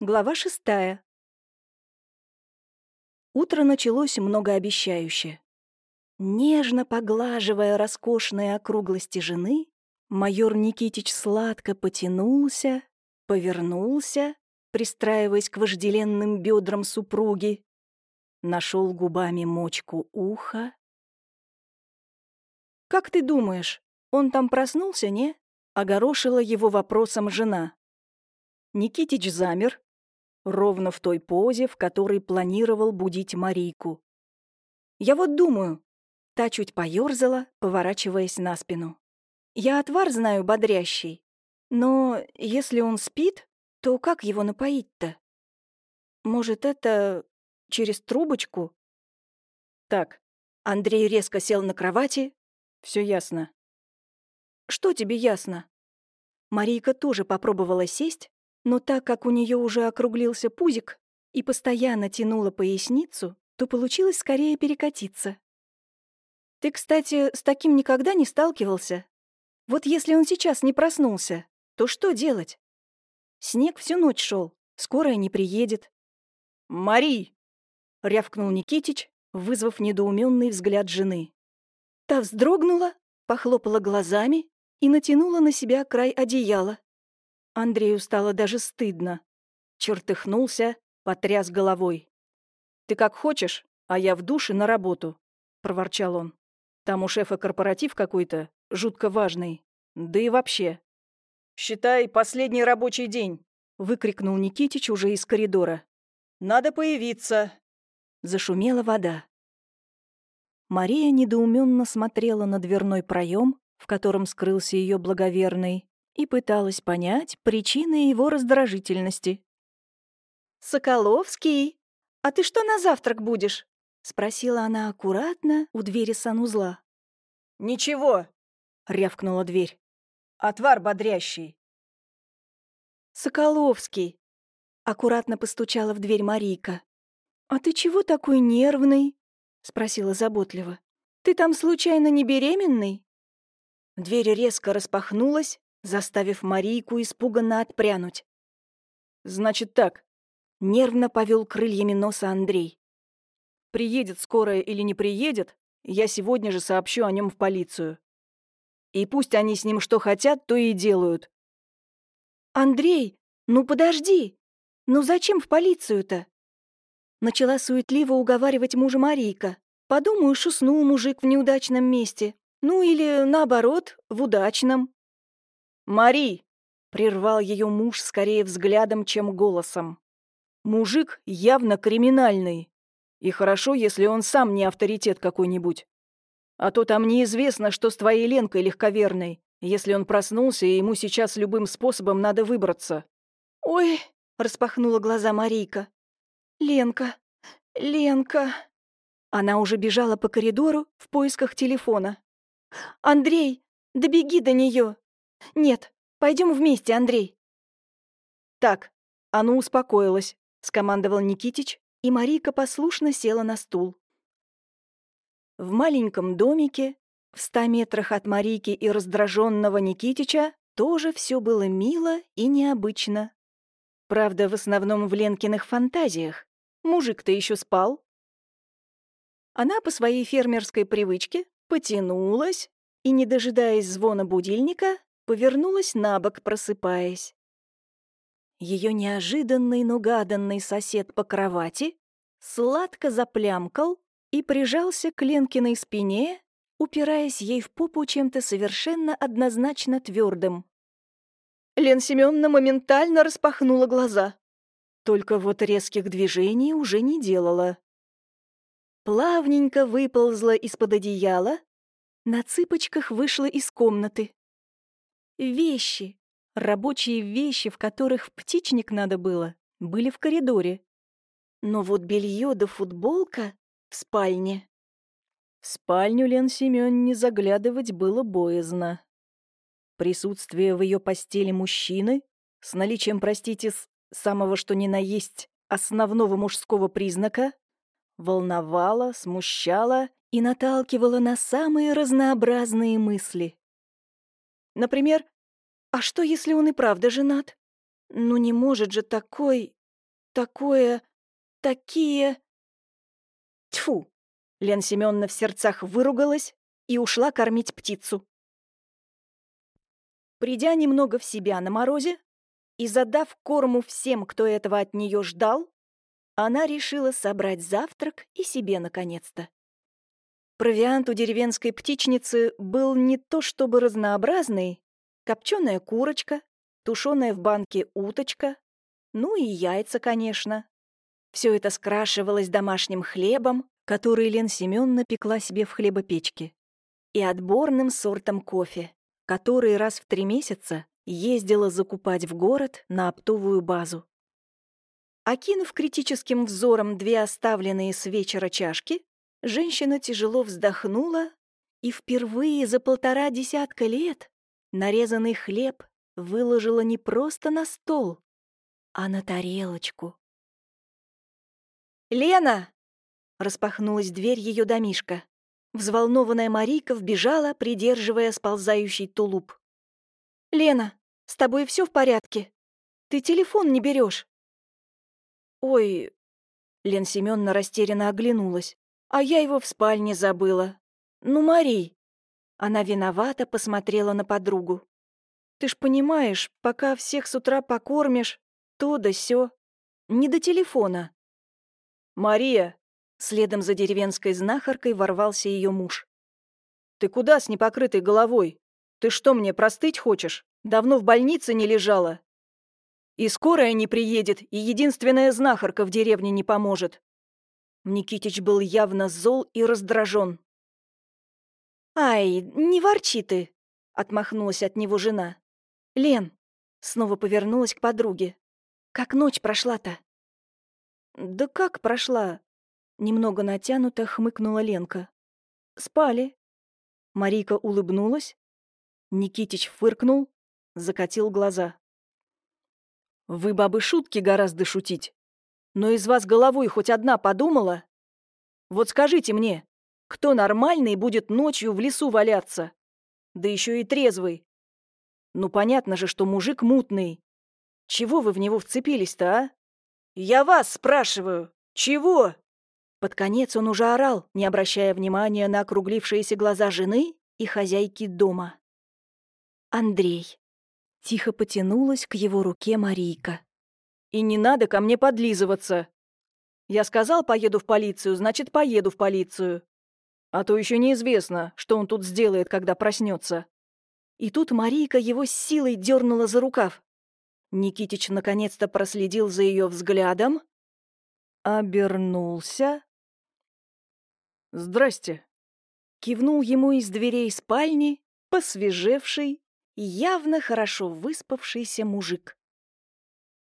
Глава шестая. Утро началось многообещающе. Нежно поглаживая роскошные округлости жены, майор Никитич сладко потянулся, повернулся, пристраиваясь к вожделенным бедрам супруги, нашел губами мочку уха. «Как ты думаешь, он там проснулся, не?» — огорошила его вопросом жена. Никитич замер, ровно в той позе, в которой планировал будить Марийку. «Я вот думаю...» Та чуть поёрзала, поворачиваясь на спину. «Я отвар знаю бодрящий, но если он спит, то как его напоить-то? Может, это через трубочку?» «Так». Андрей резко сел на кровати. Все ясно». «Что тебе ясно?» Марийка тоже попробовала сесть, но так как у нее уже округлился пузик и постоянно тянула поясницу, то получилось скорее перекатиться. «Ты, кстати, с таким никогда не сталкивался? Вот если он сейчас не проснулся, то что делать? Снег всю ночь шел, скорая не приедет». «Мари!» — рявкнул Никитич, вызвав недоуменный взгляд жены. Та вздрогнула, похлопала глазами и натянула на себя край одеяла. Андрею стало даже стыдно. Чертыхнулся, потряс головой. «Ты как хочешь, а я в душе на работу», — проворчал он. «Там у шефа корпоратив какой-то, жутко важный. Да и вообще». «Считай, последний рабочий день», — выкрикнул Никитич уже из коридора. «Надо появиться». Зашумела вода. Мария недоуменно смотрела на дверной проем, в котором скрылся ее благоверный, и пыталась понять причины его раздражительности. «Соколовский, а ты что на завтрак будешь?» — спросила она аккуратно у двери санузла. «Ничего», — рявкнула дверь. «Отвар бодрящий». «Соколовский», — аккуратно постучала в дверь Марийка. «А ты чего такой нервный?» — спросила заботливо. «Ты там случайно не беременный?» Дверь резко распахнулась, заставив Марийку испуганно отпрянуть. «Значит так», — нервно повел крыльями носа Андрей. «Приедет скорая или не приедет, я сегодня же сообщу о нем в полицию. И пусть они с ним что хотят, то и делают». «Андрей, ну подожди! Ну зачем в полицию-то?» Начала суетливо уговаривать мужа Марийка. «Подумаешь, уснул мужик в неудачном месте. Ну или, наоборот, в удачном». «Мари!» — прервал ее муж скорее взглядом, чем голосом. «Мужик явно криминальный. И хорошо, если он сам не авторитет какой-нибудь. А то там неизвестно, что с твоей Ленкой легковерной, если он проснулся, и ему сейчас любым способом надо выбраться». «Ой!» — распахнула глаза Марийка. «Ленка! Ленка!» Она уже бежала по коридору в поисках телефона. «Андрей, добеги до нее! «Нет, пойдем вместе, Андрей». «Так, а ну успокоилась», — скомандовал Никитич, и Марийка послушно села на стул. В маленьком домике, в ста метрах от Марийки и раздраженного Никитича, тоже все было мило и необычно. Правда, в основном в Ленкиных фантазиях. Мужик-то еще спал. Она по своей фермерской привычке потянулась и, не дожидаясь звона будильника, повернулась на бок, просыпаясь. Ее неожиданный, но гаданный сосед по кровати сладко заплямкал и прижался к Ленкиной спине, упираясь ей в попу чем-то совершенно однозначно твердым. Лен Семеновна моментально распахнула глаза. Только вот резких движений уже не делала. Плавненько выползла из-под одеяла, на цыпочках вышла из комнаты. Вещи, рабочие вещи, в которых в птичник надо было, были в коридоре. Но вот белье да футболка в спальне. В спальню Лен Семён заглядывать было боязно. Присутствие в ее постели мужчины с наличием, простите, с самого что ни на есть основного мужского признака волновало, смущало и наталкивало на самые разнообразные мысли. Например, а что, если он и правда женат? Ну не может же такой такое... такие...» Тьфу! Лен Семеновна в сердцах выругалась и ушла кормить птицу. Придя немного в себя на морозе и задав корму всем, кто этого от нее ждал, она решила собрать завтрак и себе наконец-то. Провиант у деревенской птичницы был не то чтобы разнообразный, копченая курочка, тушеная в банке уточка, ну и яйца, конечно. Все это скрашивалось домашним хлебом, который Лен Семёновна пекла себе в хлебопечке, и отборным сортом кофе, который раз в три месяца ездила закупать в город на оптовую базу. Окинув критическим взором две оставленные с вечера чашки, женщина тяжело вздохнула и впервые за полтора десятка лет нарезанный хлеб выложила не просто на стол, а на тарелочку. «Лена!» — распахнулась дверь ее домишка. Взволнованная Марийка вбежала, придерживая сползающий тулуп. «Лена, с тобой все в порядке? Ты телефон не берешь. «Ой...» — Лен Семёновна растерянно оглянулась. «А я его в спальне забыла. Ну, Марий!» Она виновата посмотрела на подругу. «Ты ж понимаешь, пока всех с утра покормишь, то да сё. Не до телефона». «Мария!» Следом за деревенской знахаркой ворвался ее муж. «Ты куда с непокрытой головой? Ты что, мне простыть хочешь? Давно в больнице не лежала?» «И скорая не приедет, и единственная знахарка в деревне не поможет». Никитич был явно зол и раздражен. «Ай, не ворчи ты!» — отмахнулась от него жена. «Лен!» — снова повернулась к подруге. «Как ночь прошла-то?» «Да как прошла?» Немного натянуто хмыкнула Ленка. «Спали». Марийка улыбнулась. Никитич фыркнул, закатил глаза. «Вы, бабы, шутки гораздо шутить. Но из вас головой хоть одна подумала? Вот скажите мне, кто нормальный будет ночью в лесу валяться? Да еще и трезвый. Ну, понятно же, что мужик мутный. Чего вы в него вцепились-то, а? Я вас спрашиваю, чего?» Под конец он уже орал, не обращая внимания на округлившиеся глаза жены и хозяйки дома. «Андрей». Тихо потянулась к его руке Марийка. «И не надо ко мне подлизываться. Я сказал, поеду в полицию, значит, поеду в полицию. А то еще неизвестно, что он тут сделает, когда проснется. И тут Марийка его силой дернула за рукав. Никитич наконец-то проследил за ее взглядом, обернулся «Здрасте!» Кивнул ему из дверей спальни посвежевший явно хорошо выспавшийся мужик.